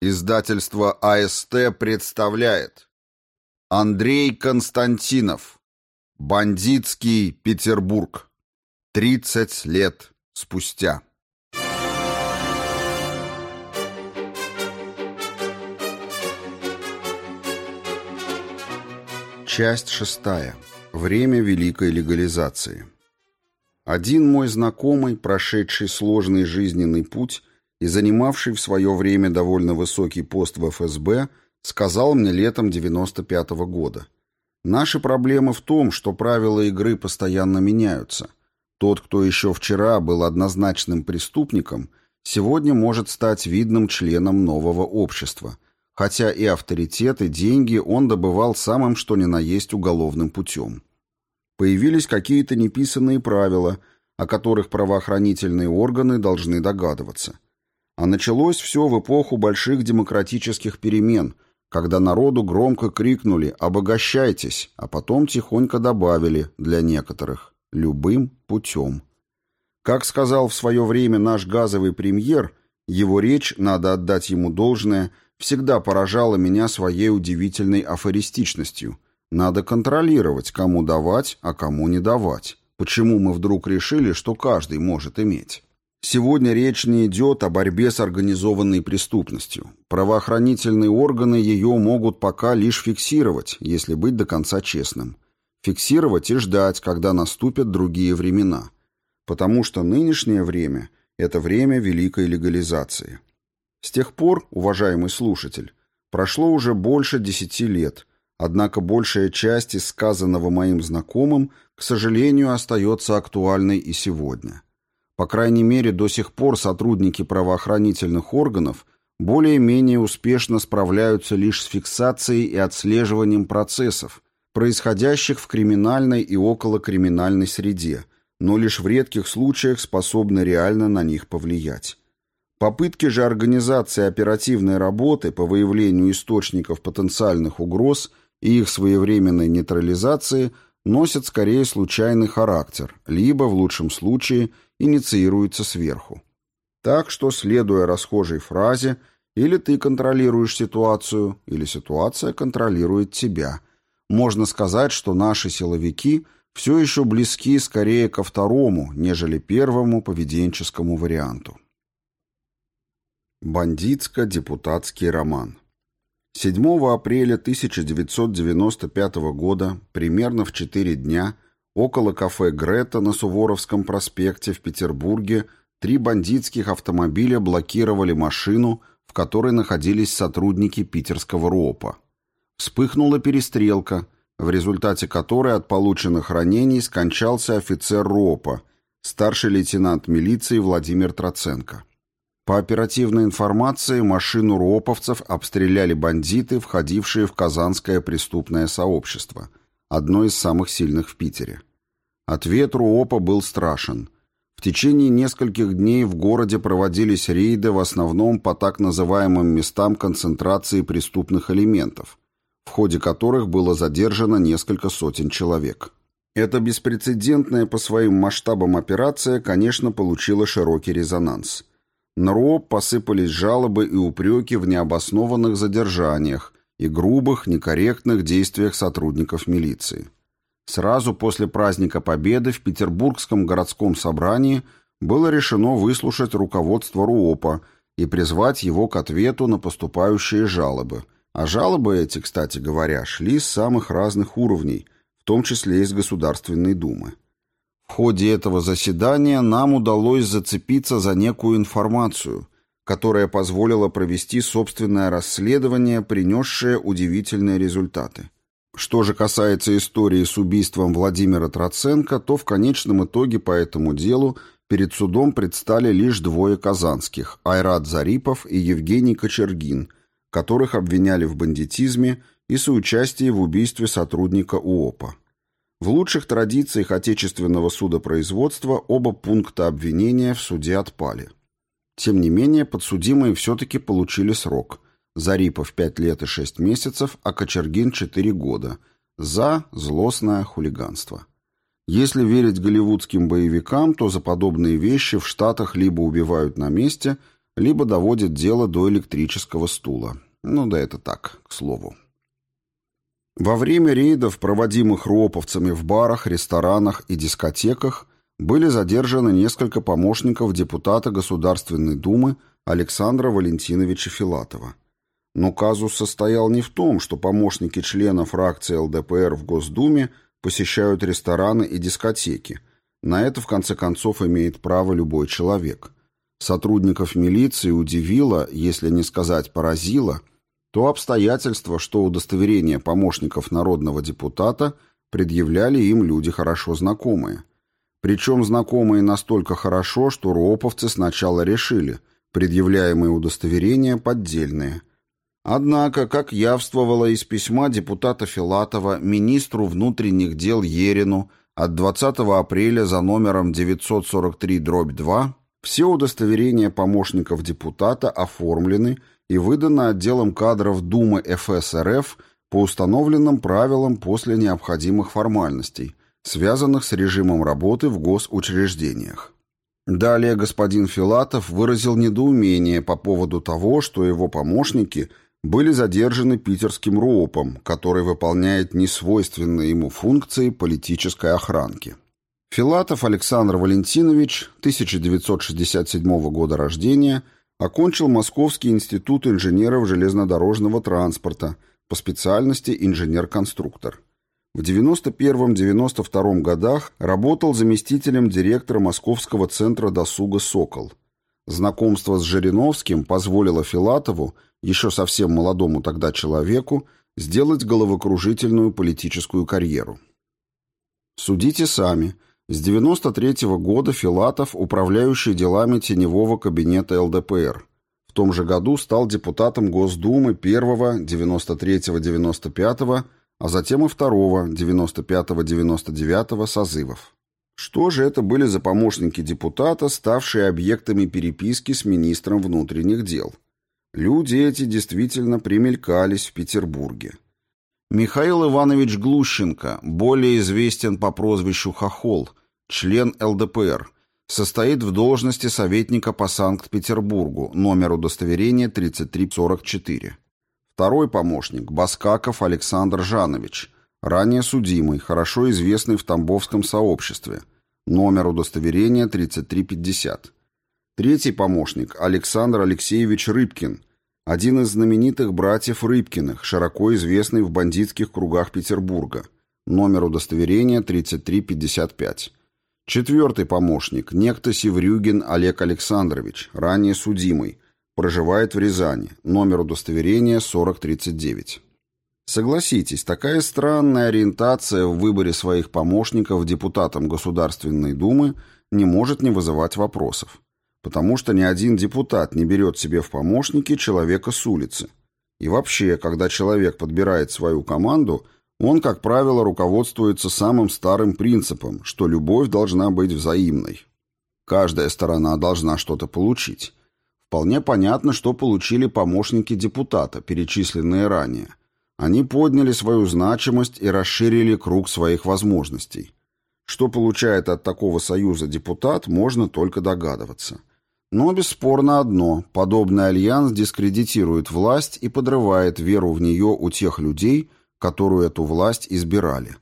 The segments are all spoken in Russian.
Издательство АСТ представляет Андрей Константинов Бандитский Петербург 30 лет спустя Часть шестая. Время великой легализации. Один мой знакомый, прошедший сложный жизненный путь, и занимавший в свое время довольно высокий пост в ФСБ, сказал мне летом 95 -го года. Наши проблемы в том, что правила игры постоянно меняются. Тот, кто еще вчера был однозначным преступником, сегодня может стать видным членом нового общества, хотя и авторитет, и деньги он добывал самым что ни на есть уголовным путем. Появились какие-то неписанные правила, о которых правоохранительные органы должны догадываться – а началось все в эпоху больших демократических перемен, когда народу громко крикнули «обогащайтесь», а потом тихонько добавили для некоторых «любым путем». Как сказал в свое время наш газовый премьер, его речь, надо отдать ему должное, всегда поражала меня своей удивительной афористичностью. Надо контролировать, кому давать, а кому не давать. Почему мы вдруг решили, что каждый может иметь? Сегодня речь не идет о борьбе с организованной преступностью. Правоохранительные органы ее могут пока лишь фиксировать, если быть до конца честным. Фиксировать и ждать, когда наступят другие времена. Потому что нынешнее время – это время великой легализации. С тех пор, уважаемый слушатель, прошло уже больше десяти лет, однако большая часть из сказанного моим знакомым, к сожалению, остается актуальной и сегодня – по крайней мере, до сих пор сотрудники правоохранительных органов более-менее успешно справляются лишь с фиксацией и отслеживанием процессов, происходящих в криминальной и околокриминальной среде, но лишь в редких случаях способны реально на них повлиять. Попытки же организации оперативной работы по выявлению источников потенциальных угроз и их своевременной нейтрализации носят скорее случайный характер, либо, в лучшем случае, – инициируется сверху. Так что, следуя расхожей фразе, или ты контролируешь ситуацию, или ситуация контролирует тебя, можно сказать, что наши силовики все еще близки скорее ко второму, нежели первому поведенческому варианту. Бандитско-депутатский роман 7 апреля 1995 года, примерно в 4 дня, Около кафе «Грета» на Суворовском проспекте в Петербурге три бандитских автомобиля блокировали машину, в которой находились сотрудники питерского РОПа. Вспыхнула перестрелка, в результате которой от полученных ранений скончался офицер РОПа, старший лейтенант милиции Владимир Троценко. По оперативной информации, машину РОПовцев обстреляли бандиты, входившие в казанское преступное сообщество, одно из самых сильных в Питере. Ответ РУОПа был страшен. В течение нескольких дней в городе проводились рейды в основном по так называемым местам концентрации преступных элементов, в ходе которых было задержано несколько сотен человек. Эта беспрецедентная по своим масштабам операция, конечно, получила широкий резонанс. На РУОП посыпались жалобы и упреки в необоснованных задержаниях и грубых, некорректных действиях сотрудников милиции. Сразу после праздника Победы в Петербургском городском собрании было решено выслушать руководство РУОПа и призвать его к ответу на поступающие жалобы. А жалобы эти, кстати говоря, шли с самых разных уровней, в том числе из Государственной Думы. Ходе этого заседания нам удалось зацепиться за некую информацию, которая позволила провести собственное расследование, принесшее удивительные результаты. Что же касается истории с убийством Владимира Троценко, то в конечном итоге по этому делу перед судом предстали лишь двое казанских – Айрат Зарипов и Евгений Кочергин, которых обвиняли в бандитизме и соучастии в убийстве сотрудника УОПа. В лучших традициях отечественного судопроизводства оба пункта обвинения в суде отпали. Тем не менее, подсудимые все-таки получили срок – Зарипов 5 лет и 6 месяцев, а Кочергин 4 года. За злостное хулиганство. Если верить голливудским боевикам, то за подобные вещи в Штатах либо убивают на месте, либо доводит дело до электрического стула. Ну да это так, к слову. Во время рейдов, проводимых роповцами в барах, ресторанах и дискотеках, были задержаны несколько помощников депутата Государственной Думы Александра Валентиновича Филатова. Но казус состоял не в том, что помощники члена фракции ЛДПР в Госдуме посещают рестораны и дискотеки. На это, в конце концов, имеет право любой человек. Сотрудников милиции удивило, если не сказать поразило, то обстоятельство, что удостоверение помощников народного депутата предъявляли им люди хорошо знакомые. Причем знакомые настолько хорошо, что роповцы сначала решили, предъявляемые удостоверения поддельные. Однако, как явствовало из письма депутата Филатова министру внутренних дел Ерину от 20 апреля за номером 943-2, все удостоверения помощников депутата оформлены и выданы отделом кадров Думы ФСРФ по установленным правилам после необходимых формальностей, связанных с режимом работы в госучреждениях. Далее господин Филатов выразил недоумение по поводу того, что его помощники были задержаны питерским РОПом, который выполняет несвойственные ему функции политической охранки. Филатов Александр Валентинович, 1967 года рождения, окончил Московский институт инженеров железнодорожного транспорта по специальности инженер-конструктор. В 91-92 годах работал заместителем директора Московского центра досуга «Сокол». Знакомство с Жириновским позволило Филатову, еще совсем молодому тогда человеку, сделать головокружительную политическую карьеру. Судите сами. С 93 -го года Филатов, управляющий делами теневого кабинета ЛДПР. В том же году стал депутатом Госдумы 1 93-95 а затем и второго, 95-99 созывов. Что же это были за помощники депутата, ставшие объектами переписки с министром внутренних дел? Люди эти действительно примелькались в Петербурге. Михаил Иванович Глущенко, более известен по прозвищу Хохол, член ЛДПР, состоит в должности советника по Санкт-Петербургу, номер удостоверения 3344. Второй помощник – Баскаков Александр Жанович, ранее судимый, хорошо известный в Тамбовском сообществе, номер удостоверения 3350. Третий помощник – Александр Алексеевич Рыбкин, один из знаменитых братьев Рыбкиных, широко известный в бандитских кругах Петербурга, номер удостоверения 3355. Четвертый помощник – некто Севрюгин Олег Александрович, ранее судимый, Проживает в Рязани. Номер удостоверения 4039. Согласитесь, такая странная ориентация в выборе своих помощников депутатам Государственной Думы не может не вызывать вопросов. Потому что ни один депутат не берет себе в помощники человека с улицы. И вообще, когда человек подбирает свою команду, он, как правило, руководствуется самым старым принципом, что любовь должна быть взаимной. Каждая сторона должна что-то получить. Вполне понятно, что получили помощники депутата, перечисленные ранее. Они подняли свою значимость и расширили круг своих возможностей. Что получает от такого союза депутат, можно только догадываться. Но бесспорно одно – подобный альянс дискредитирует власть и подрывает веру в нее у тех людей, которую эту власть избирали.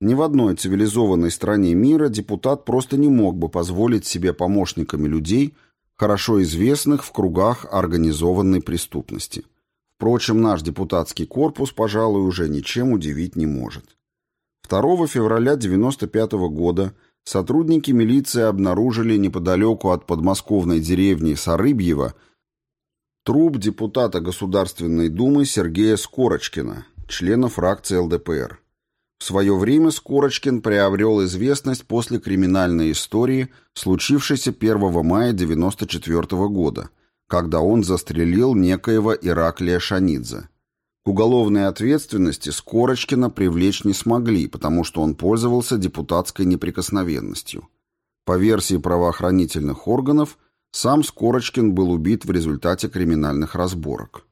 Ни в одной цивилизованной стране мира депутат просто не мог бы позволить себе помощниками людей – хорошо известных в кругах организованной преступности. Впрочем, наш депутатский корпус, пожалуй, уже ничем удивить не может. 2 февраля 1995 года сотрудники милиции обнаружили неподалеку от подмосковной деревни Сарыбьево труп депутата Государственной Думы Сергея Скорочкина, члена фракции ЛДПР. В свое время Скорочкин приобрел известность после криминальной истории, случившейся 1 мая 1994 года, когда он застрелил некоего Ираклия Шанидзе. К уголовной ответственности Скорочкина привлечь не смогли, потому что он пользовался депутатской неприкосновенностью. По версии правоохранительных органов, сам Скорочкин был убит в результате криминальных разборок.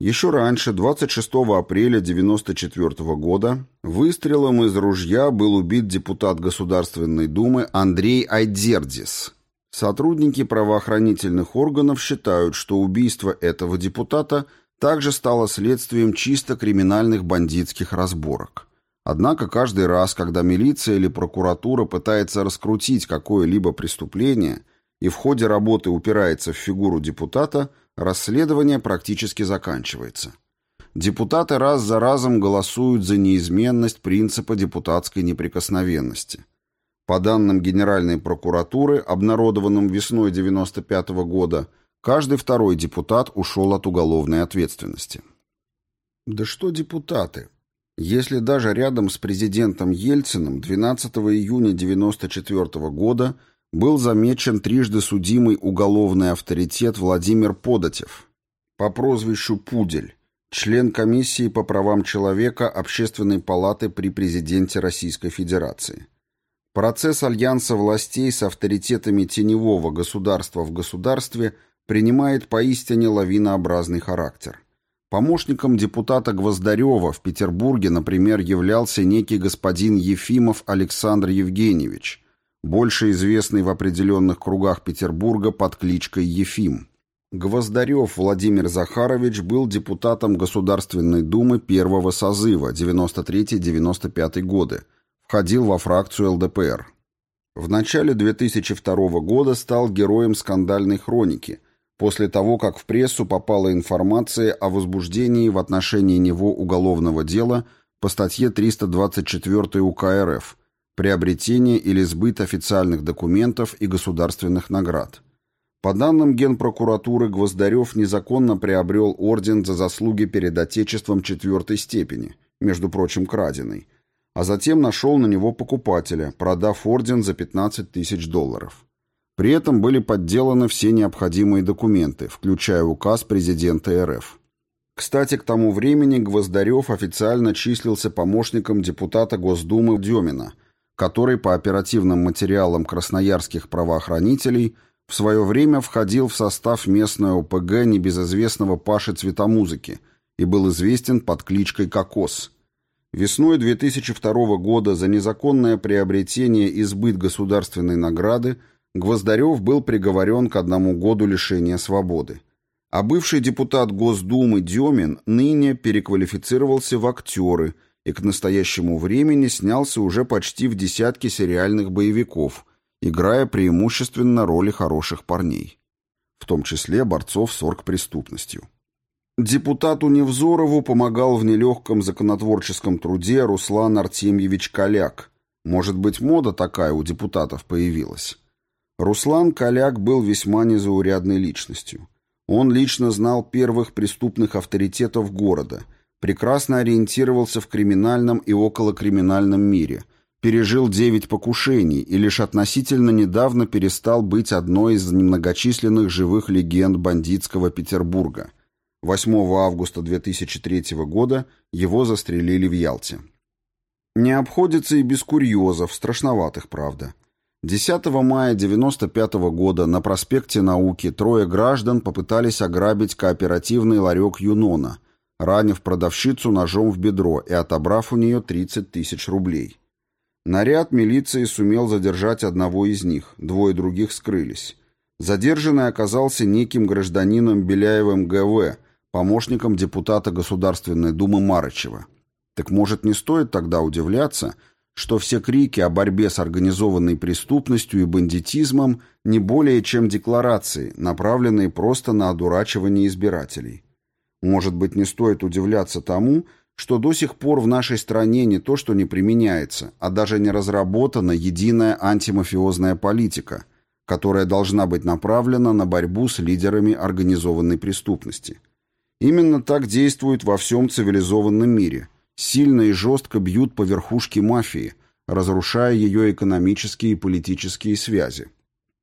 Еще раньше, 26 апреля 1994 года, выстрелом из ружья был убит депутат Государственной Думы Андрей Айдзердис. Сотрудники правоохранительных органов считают, что убийство этого депутата также стало следствием чисто криминальных бандитских разборок. Однако каждый раз, когда милиция или прокуратура пытается раскрутить какое-либо преступление и в ходе работы упирается в фигуру депутата, расследование практически заканчивается. Депутаты раз за разом голосуют за неизменность принципа депутатской неприкосновенности. По данным Генеральной прокуратуры, обнародованным весной 1995 года, каждый второй депутат ушел от уголовной ответственности. Да что депутаты? Если даже рядом с президентом Ельциным 12 июня 1994 года был замечен трижды судимый уголовный авторитет Владимир Подотев по прозвищу Пудель, член комиссии по правам человека Общественной палаты при президенте Российской Федерации. Процесс альянса властей с авторитетами теневого государства в государстве принимает поистине лавинообразный характер – Помощником депутата Гвоздарева в Петербурге, например, являлся некий господин Ефимов Александр Евгеньевич, больше известный в определенных кругах Петербурга под кличкой Ефим. Гвоздарев Владимир Захарович был депутатом Государственной Думы первого созыва 93-95 годы, входил во фракцию ЛДПР. В начале 2002 года стал героем скандальной хроники – после того, как в прессу попала информация о возбуждении в отношении него уголовного дела по статье 324 УК РФ «Приобретение или сбыт официальных документов и государственных наград». По данным Генпрокуратуры, Гвоздарев незаконно приобрел орден за заслуги перед Отечеством четвертой степени, между прочим, краденый, а затем нашел на него покупателя, продав орден за 15 тысяч долларов. При этом были подделаны все необходимые документы, включая указ президента РФ. Кстати, к тому времени Гвоздарев официально числился помощником депутата Госдумы Демина, который по оперативным материалам красноярских правоохранителей в свое время входил в состав местной ОПГ небезызвестного Паши Цветомузыки и был известен под кличкой «Кокос». Весной 2002 года за незаконное приобретение и сбыт государственной награды Гвоздарев был приговорен к одному году лишения свободы. А бывший депутат Госдумы Демин ныне переквалифицировался в актеры и к настоящему времени снялся уже почти в десятке сериальных боевиков, играя преимущественно роли хороших парней, в том числе борцов с оргпреступностью. Депутату Невзорову помогал в нелегком законотворческом труде Руслан Артемьевич Коляк. Может быть, мода такая у депутатов появилась. Руслан Коляк был весьма незаурядной личностью. Он лично знал первых преступных авторитетов города, прекрасно ориентировался в криминальном и околокриминальном мире, пережил девять покушений и лишь относительно недавно перестал быть одной из немногочисленных живых легенд бандитского Петербурга. 8 августа 2003 года его застрелили в Ялте. Не обходится и без курьезов, страшноватых, правда. 10 мая 1995 года на проспекте Науки трое граждан попытались ограбить кооперативный ларек «Юнона», ранив продавщицу ножом в бедро и отобрав у нее 30 тысяч рублей. Наряд милиции сумел задержать одного из них, двое других скрылись. Задержанный оказался неким гражданином Беляевым ГВ, помощником депутата Государственной Думы Марычева. Так может не стоит тогда удивляться, что все крики о борьбе с организованной преступностью и бандитизмом не более чем декларации, направленные просто на одурачивание избирателей. Может быть, не стоит удивляться тому, что до сих пор в нашей стране не то что не применяется, а даже не разработана единая антимафиозная политика, которая должна быть направлена на борьбу с лидерами организованной преступности. Именно так действует во всем цивилизованном мире – сильно и жестко бьют по верхушке мафии, разрушая ее экономические и политические связи.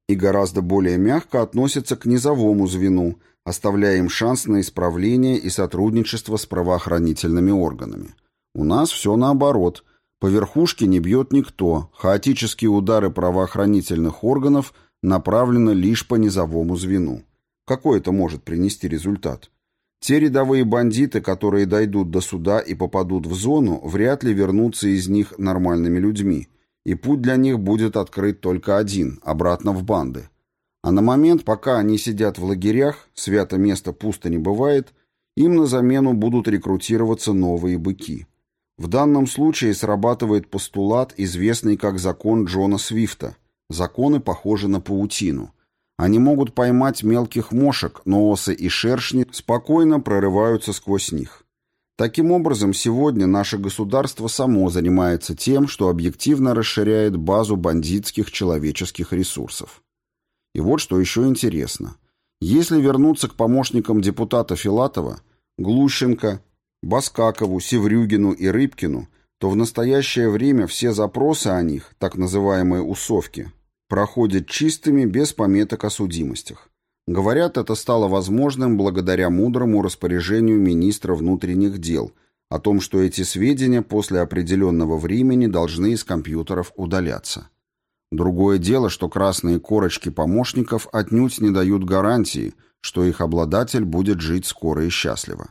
И гораздо более мягко относятся к низовому звену, оставляя им шанс на исправление и сотрудничество с правоохранительными органами. У нас все наоборот. По верхушке не бьет никто, хаотические удары правоохранительных органов направлены лишь по низовому звену. Какой это может принести результат? Те рядовые бандиты, которые дойдут до суда и попадут в зону, вряд ли вернутся из них нормальными людьми, и путь для них будет открыт только один – обратно в банды. А на момент, пока они сидят в лагерях, свято место пусто не бывает, им на замену будут рекрутироваться новые быки. В данном случае срабатывает постулат, известный как закон Джона Свифта. Законы похожи на паутину. Они могут поймать мелких мошек, но осы и шершни спокойно прорываются сквозь них. Таким образом, сегодня наше государство само занимается тем, что объективно расширяет базу бандитских человеческих ресурсов. И вот что еще интересно. Если вернуться к помощникам депутата Филатова, Глущенко, Баскакову, Севрюгину и Рыбкину, то в настоящее время все запросы о них, так называемые «усовки», проходят чистыми, без пометок о судимостях. Говорят, это стало возможным благодаря мудрому распоряжению министра внутренних дел о том, что эти сведения после определенного времени должны из компьютеров удаляться. Другое дело, что красные корочки помощников отнюдь не дают гарантии, что их обладатель будет жить скоро и счастливо.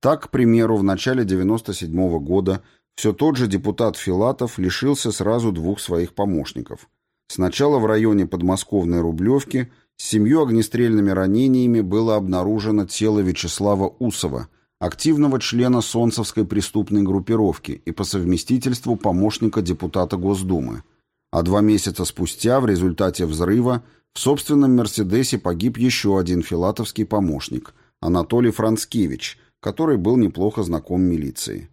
Так, к примеру, в начале 97 -го года все тот же депутат Филатов лишился сразу двух своих помощников – Сначала в районе подмосковной Рублевки с семью огнестрельными ранениями было обнаружено тело Вячеслава Усова, активного члена Солнцевской преступной группировки и по совместительству помощника депутата Госдумы. А два месяца спустя в результате взрыва в собственном «Мерседесе» погиб еще один филатовский помощник, Анатолий Францкевич, который был неплохо знаком милиции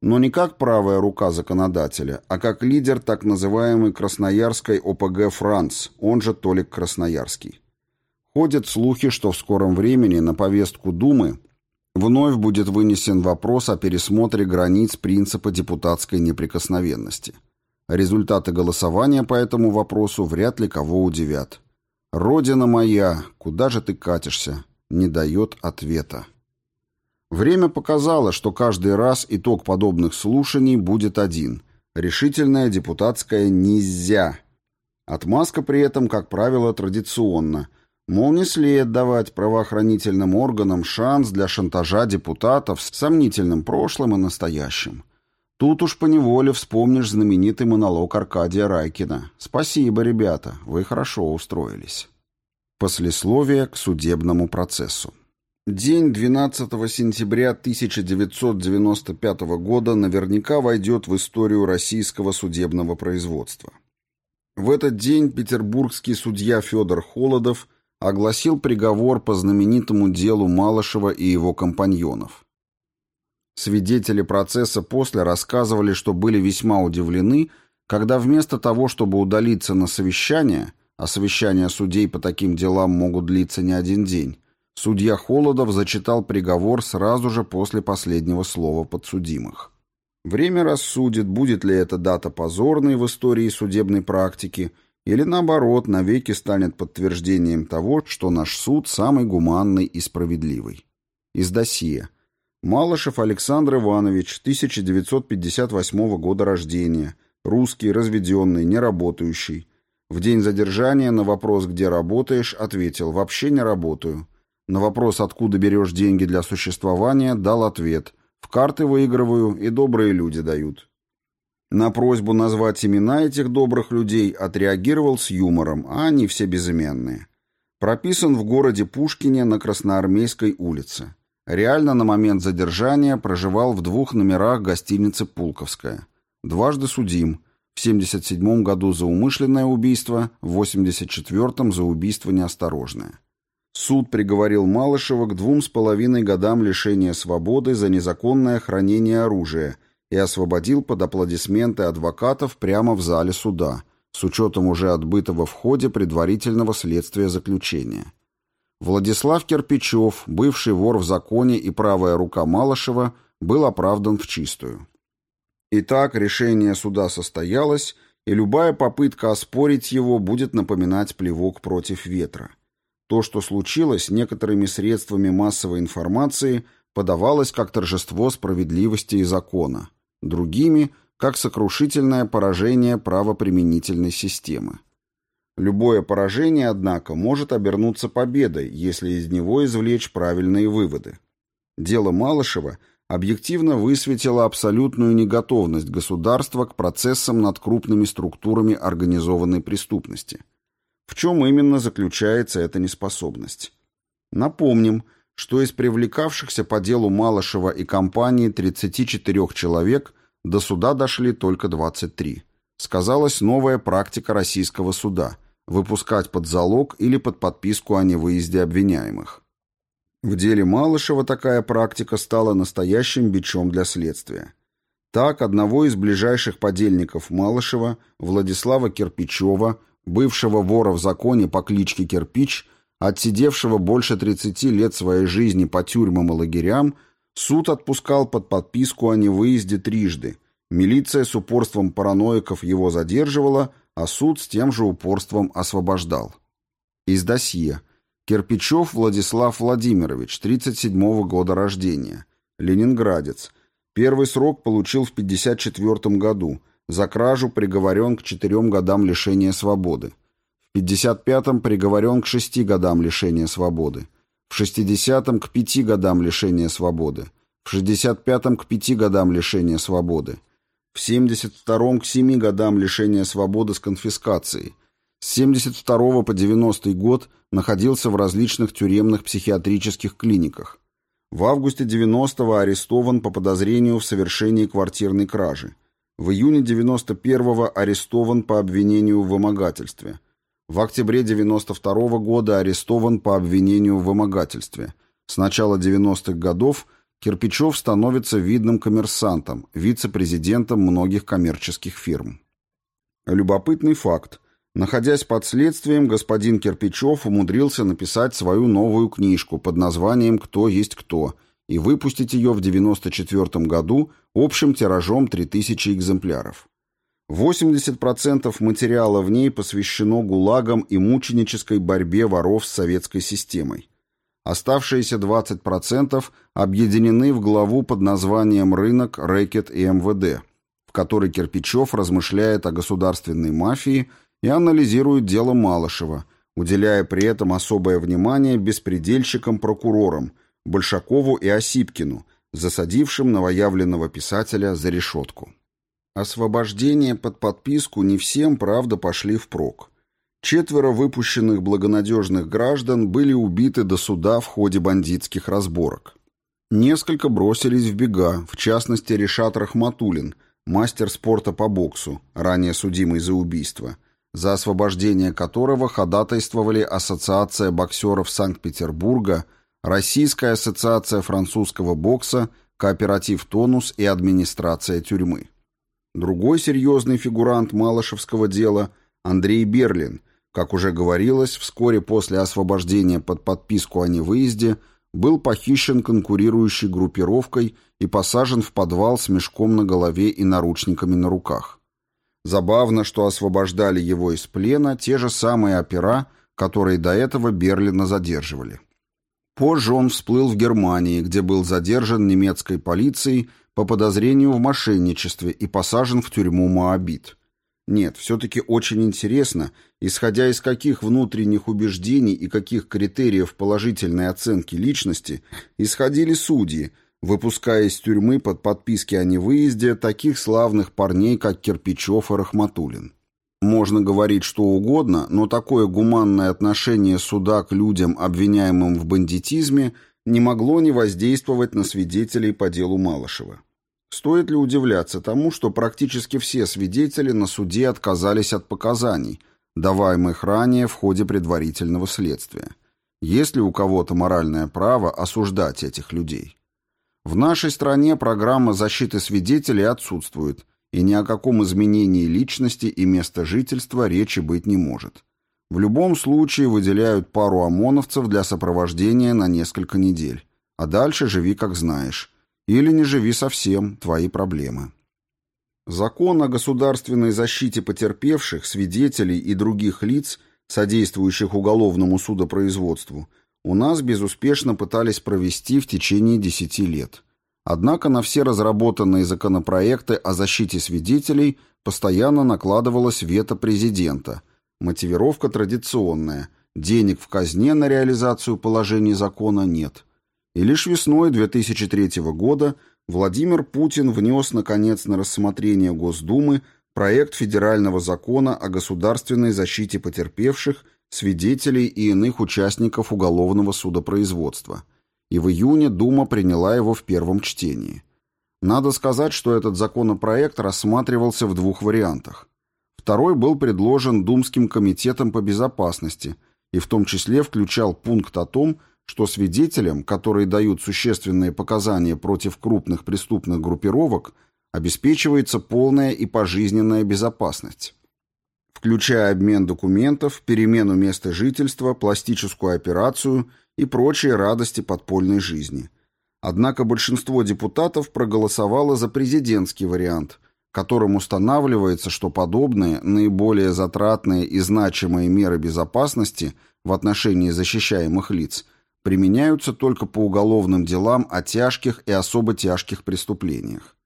но не как правая рука законодателя, а как лидер так называемой Красноярской ОПГ «Франц», он же Толик Красноярский. Ходят слухи, что в скором времени на повестку Думы вновь будет вынесен вопрос о пересмотре границ принципа депутатской неприкосновенности. Результаты голосования по этому вопросу вряд ли кого удивят. «Родина моя, куда же ты катишься?» не дает ответа. Время показало, что каждый раз итог подобных слушаний будет один – решительное депутатское «нельзя». Отмазка при этом, как правило, традиционна. Мол, не след давать правоохранительным органам шанс для шантажа депутатов с сомнительным прошлым и настоящим. Тут уж поневоле вспомнишь знаменитый монолог Аркадия Райкина. «Спасибо, ребята, вы хорошо устроились». Послесловие к судебному процессу. День 12 сентября 1995 года наверняка войдет в историю российского судебного производства. В этот день петербургский судья Федор Холодов огласил приговор по знаменитому делу Малышева и его компаньонов. Свидетели процесса после рассказывали, что были весьма удивлены, когда вместо того, чтобы удалиться на совещание, а совещания судей по таким делам могут длиться не один день, Судья Холодов зачитал приговор сразу же после последнего слова подсудимых. Время рассудит, будет ли эта дата позорной в истории судебной практики, или наоборот, навеки станет подтверждением того, что наш суд самый гуманный и справедливый. Из досье. Малышев Александр Иванович, 1958 года рождения, русский, разведенный, неработающий. В день задержания на вопрос «Где работаешь?» ответил «Вообще не работаю». На вопрос, откуда берешь деньги для существования, дал ответ. В карты выигрываю, и добрые люди дают. На просьбу назвать имена этих добрых людей отреагировал с юмором, а они все безыменные. Прописан в городе Пушкине на Красноармейской улице. Реально на момент задержания проживал в двух номерах гостиницы «Пулковская». Дважды судим. В 77 году за умышленное убийство, в 84-м за убийство неосторожное. Суд приговорил Малышева к двум с половиной годам лишения свободы за незаконное хранение оружия и освободил под аплодисменты адвокатов прямо в зале суда, с учетом уже отбытого в ходе предварительного следствия заключения. Владислав Кирпичев, бывший вор в законе и правая рука Малышева, был оправдан в чистую. Итак, решение суда состоялось, и любая попытка оспорить его будет напоминать плевок против ветра. То, что случилось, некоторыми средствами массовой информации подавалось как торжество справедливости и закона, другими – как сокрушительное поражение правоприменительной системы. Любое поражение, однако, может обернуться победой, если из него извлечь правильные выводы. Дело Малышева объективно высветило абсолютную неготовность государства к процессам над крупными структурами организованной преступности – В чем именно заключается эта неспособность? Напомним, что из привлекавшихся по делу Малышева и компании 34 человек до суда дошли только 23. Сказалась новая практика российского суда – выпускать под залог или под подписку о невыезде обвиняемых. В деле Малышева такая практика стала настоящим бичом для следствия. Так, одного из ближайших подельников Малышева, Владислава Кирпичева, бывшего вора в законе по кличке Кирпич, отсидевшего больше 30 лет своей жизни по тюрьмам и лагерям, суд отпускал под подписку о невыезде трижды. Милиция с упорством параноиков его задерживала, а суд с тем же упорством освобождал. Из досье. Кирпичев Владислав Владимирович, 37 года рождения. Ленинградец. Первый срок получил в 54 году. За кражу приговорен к 4 годам лишения свободы. В 55-м приговорен к 6 годам лишения свободы. В 60-м к 5 годам лишения свободы. В 65-м к 5 годам лишения свободы в 72 к 7 годам лишения свободы с конфискацией. С 72 по 90 год находился в различных тюремных психиатрических клиниках. В августе 90-го арестован по подозрению в совершении квартирной кражи. В июне 91-го арестован по обвинению в вымогательстве. В октябре 92 -го года арестован по обвинению в вымогательстве. С начала 90-х годов – Кирпичев становится видным коммерсантом, вице-президентом многих коммерческих фирм. Любопытный факт. Находясь под следствием, господин Кирпичев умудрился написать свою новую книжку под названием «Кто есть кто» и выпустить ее в 1994 году общим тиражом 3000 экземпляров. 80% материала в ней посвящено гулагам и мученической борьбе воров с советской системой. Оставшиеся 20% объединены в главу под названием «Рынок, рэкет и МВД», в которой Кирпичев размышляет о государственной мафии и анализирует дело Малышева, уделяя при этом особое внимание беспредельщикам-прокурорам Большакову и Осипкину, засадившим новоявленного писателя за решетку. Освобождение под подписку не всем, правда, пошли впрок. Четверо выпущенных благонадежных граждан были убиты до суда в ходе бандитских разборок. Несколько бросились в бега, в частности Решат Рахматулин, мастер спорта по боксу, ранее судимый за убийство, за освобождение которого ходатайствовали Ассоциация боксеров Санкт-Петербурга, Российская ассоциация французского бокса, Кооператив «Тонус» и администрация тюрьмы. Другой серьезный фигурант Малышевского дела – Андрей Берлин, как уже говорилось, вскоре после освобождения под подписку о невыезде был похищен конкурирующей группировкой и посажен в подвал с мешком на голове и наручниками на руках. Забавно, что освобождали его из плена те же самые опера, которые до этого Берлина задерживали. Позже он всплыл в Германии, где был задержан немецкой полицией по подозрению в мошенничестве и посажен в тюрьму Моабит. Нет, все-таки очень интересно, исходя из каких внутренних убеждений и каких критериев положительной оценки личности исходили судьи, выпуская из тюрьмы под подписки о невыезде таких славных парней, как Кирпичев и Рахматулин. Можно говорить что угодно, но такое гуманное отношение суда к людям, обвиняемым в бандитизме, не могло не воздействовать на свидетелей по делу Малышева. Стоит ли удивляться тому, что практически все свидетели на суде отказались от показаний, даваемых ранее в ходе предварительного следствия? Есть ли у кого-то моральное право осуждать этих людей? В нашей стране программа защиты свидетелей отсутствует, и ни о каком изменении личности и места жительства речи быть не может. В любом случае выделяют пару ОМОНовцев для сопровождения на несколько недель. А дальше живи как знаешь. Или не живи совсем, твои проблемы. Закон о государственной защите потерпевших, свидетелей и других лиц, содействующих уголовному судопроизводству, у нас безуспешно пытались провести в течение десяти лет. Однако на все разработанные законопроекты о защите свидетелей постоянно накладывалось вето президента. Мотивировка традиционная – денег в казне на реализацию положений закона нет – и лишь весной 2003 года Владимир Путин внес, наконец, на рассмотрение Госдумы проект федерального закона о государственной защите потерпевших свидетелей и иных участников уголовного судопроизводства. И в июне Дума приняла его в первом чтении. Надо сказать, что этот законопроект рассматривался в двух вариантах. Второй был предложен Думским комитетом по безопасности и в том числе включал пункт о том, что свидетелям, которые дают существенные показания против крупных преступных группировок, обеспечивается полная и пожизненная безопасность, включая обмен документов, перемену места жительства, пластическую операцию и прочие радости подпольной жизни. Однако большинство депутатов проголосовало за президентский вариант, которым устанавливается, что подобные, наиболее затратные и значимые меры безопасности в отношении защищаемых лиц – применяются только по уголовным делам о тяжких и особо тяжких преступлениях.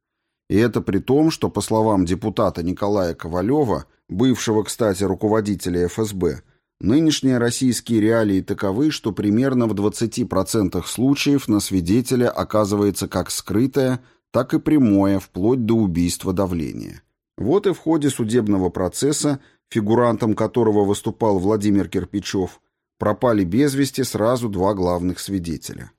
И это при том, что, по словам депутата Николая Ковалева, бывшего, кстати, руководителя ФСБ, нынешние российские реалии таковы, что примерно в 20% случаев на свидетеля оказывается как скрытое, так и прямое, вплоть до убийства давления. Вот и в ходе судебного процесса, фигурантом которого выступал Владимир Кирпичев, пропали без вести сразу два главных свидетеля.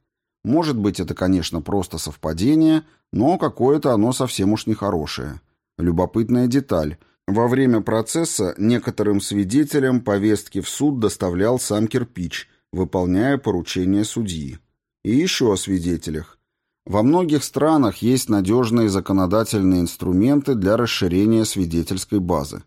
Может быть, это, конечно, просто совпадение, но какое-то оно совсем уж нехорошее. Любопытная деталь. Во время процесса некоторым свидетелям повестки в суд доставлял сам кирпич, выполняя поручение судьи. И еще о свидетелях. Во многих странах есть надежные законодательные инструменты для расширения свидетельской базы.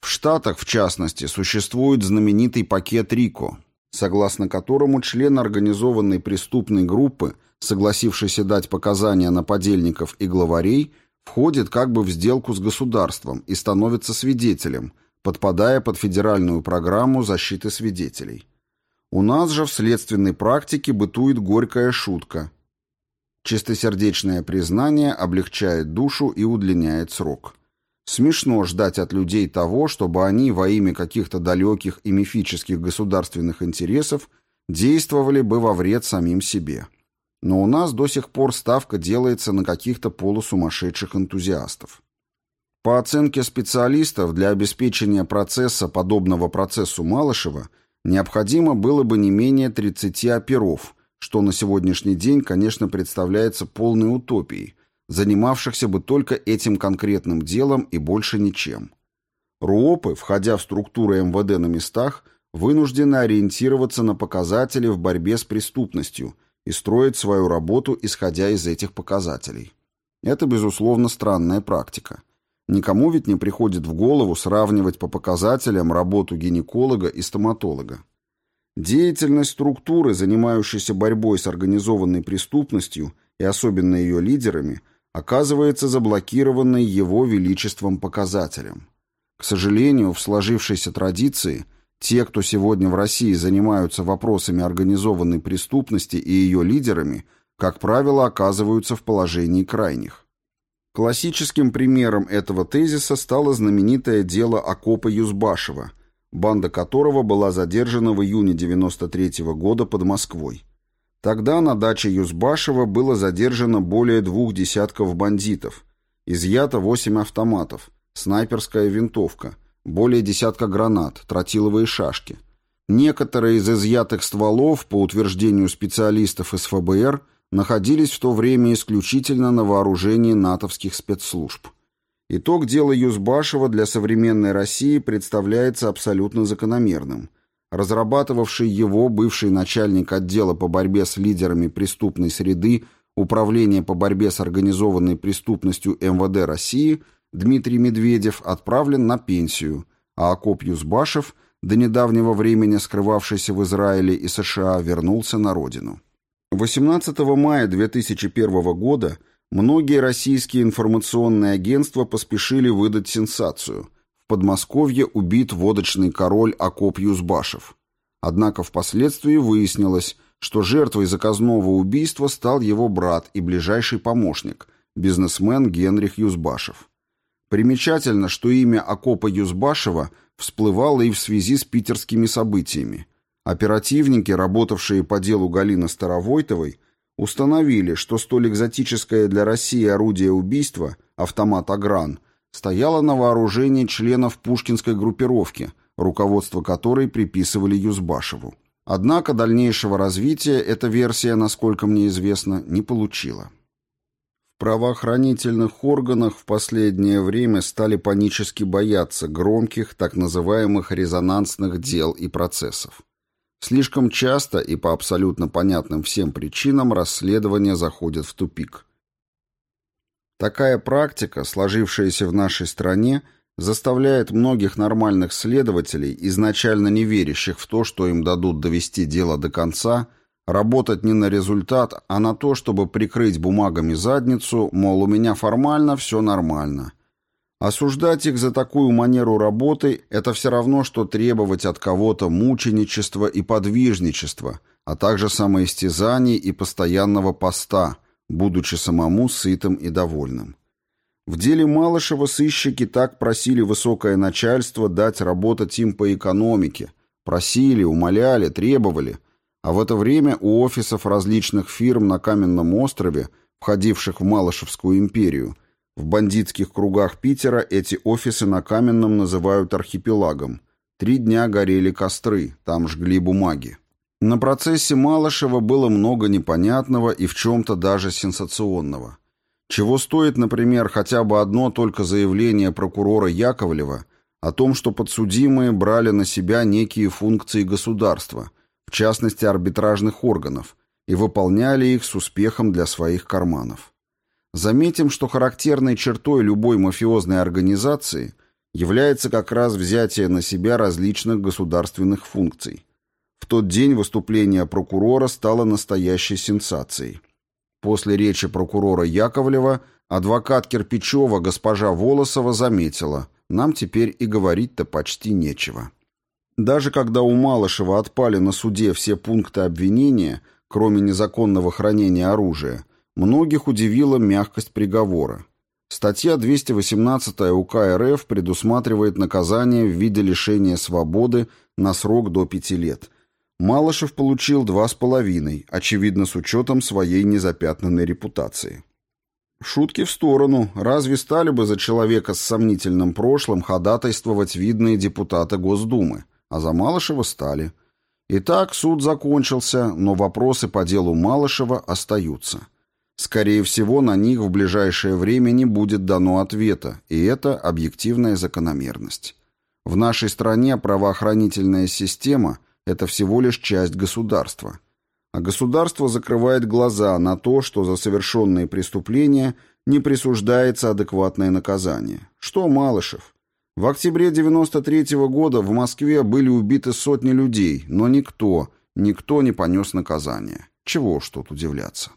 В Штатах, в частности, существует знаменитый пакет РИКО, согласно которому член организованной преступной группы, согласившийся дать показания на подельников и главарей, входит как бы в сделку с государством и становится свидетелем, подпадая под федеральную программу защиты свидетелей. У нас же в следственной практике бытует горькая шутка. Чистосердечное признание облегчает душу и удлиняет срок. Смешно ждать от людей того, чтобы они во имя каких-то далеких и мифических государственных интересов действовали бы во вред самим себе. Но у нас до сих пор ставка делается на каких-то полусумасшедших энтузиастов. По оценке специалистов, для обеспечения процесса, подобного процессу Малышева, необходимо было бы не менее 30 оперов, что на сегодняшний день, конечно, представляется полной утопией, занимавшихся бы только этим конкретным делом и больше ничем. РУОПы, входя в структуры МВД на местах, вынуждены ориентироваться на показатели в борьбе с преступностью и строить свою работу, исходя из этих показателей. Это, безусловно, странная практика. Никому ведь не приходит в голову сравнивать по показателям работу гинеколога и стоматолога. Деятельность структуры, занимающейся борьбой с организованной преступностью и особенно ее лидерами – оказывается заблокированной его величеством показателем. К сожалению, в сложившейся традиции те, кто сегодня в России занимаются вопросами организованной преступности и ее лидерами, как правило, оказываются в положении крайних. Классическим примером этого тезиса стало знаменитое дело окопа Юзбашева, банда которого была задержана в июне 1993 года под Москвой. Тогда на даче Юзбашева было задержано более двух десятков бандитов, изъято восемь автоматов, снайперская винтовка, более десятка гранат, тротиловые шашки. Некоторые из изъятых стволов, по утверждению специалистов из ФБР, находились в то время исключительно на вооружении натовских спецслужб. Итог дела Юзбашева для современной России представляется абсолютно закономерным – разрабатывавший его бывший начальник отдела по борьбе с лидерами преступной среды Управления по борьбе с организованной преступностью МВД России Дмитрий Медведев отправлен на пенсию, а Акоп Юзбашев, до недавнего времени скрывавшийся в Израиле и США, вернулся на родину. 18 мая 2001 года многие российские информационные агентства поспешили выдать сенсацию – Подмосковье убит водочный король Акоп Юзбашев. Однако впоследствии выяснилось, что жертвой заказного убийства стал его брат и ближайший помощник, бизнесмен Генрих Юзбашев. Примечательно, что имя Акопа Юзбашева всплывало и в связи с питерскими событиями. Оперативники, работавшие по делу Галины Старовойтовой, установили, что столь экзотическое для России орудие убийства, автомат «Агран», стояла на вооружении членов пушкинской группировки, руководство которой приписывали Юзбашеву. Однако дальнейшего развития эта версия, насколько мне известно, не получила. Правоохранительных органах в последнее время стали панически бояться громких, так называемых резонансных дел и процессов. Слишком часто и по абсолютно понятным всем причинам расследования заходят в тупик. Такая практика, сложившаяся в нашей стране, заставляет многих нормальных следователей, изначально не верящих в то, что им дадут довести дело до конца, работать не на результат, а на то, чтобы прикрыть бумагами задницу, мол, у меня формально все нормально. Осуждать их за такую манеру работы – это все равно, что требовать от кого-то мученичества и подвижничества, а также самоистязаний и постоянного поста, будучи самому сытым и довольным. В деле Малышева сыщики так просили высокое начальство дать работать им по экономике. Просили, умоляли, требовали. А в это время у офисов различных фирм на Каменном острове, входивших в Малышевскую империю, в бандитских кругах Питера эти офисы на Каменном называют архипелагом. Три дня горели костры, там жгли бумаги. На процессе Малышева было много непонятного и в чем-то даже сенсационного. Чего стоит, например, хотя бы одно только заявление прокурора Яковлева о том, что подсудимые брали на себя некие функции государства, в частности арбитражных органов, и выполняли их с успехом для своих карманов. Заметим, что характерной чертой любой мафиозной организации является как раз взятие на себя различных государственных функций. В тот день выступление прокурора стало настоящей сенсацией. После речи прокурора Яковлева адвокат Кирпичева госпожа Волосова заметила, нам теперь и говорить-то почти нечего. Даже когда у Малышева отпали на суде все пункты обвинения, кроме незаконного хранения оружия, многих удивила мягкость приговора. Статья 218 УК РФ предусматривает наказание в виде лишения свободы на срок до пяти лет – Малышев получил два с половиной, очевидно, с учетом своей незапятнанной репутации. Шутки в сторону. Разве стали бы за человека с сомнительным прошлым ходатайствовать видные депутаты Госдумы? А за Малышева стали. Итак, суд закончился, но вопросы по делу Малышева остаются. Скорее всего, на них в ближайшее время не будет дано ответа, и это объективная закономерность. В нашей стране правоохранительная система – это всего лишь часть государства. А государство закрывает глаза на то, что за совершенные преступления не присуждается адекватное наказание. Что Малышев? В октябре 93 -го года в Москве были убиты сотни людей, но никто, никто не понес наказание. Чего уж тут удивляться.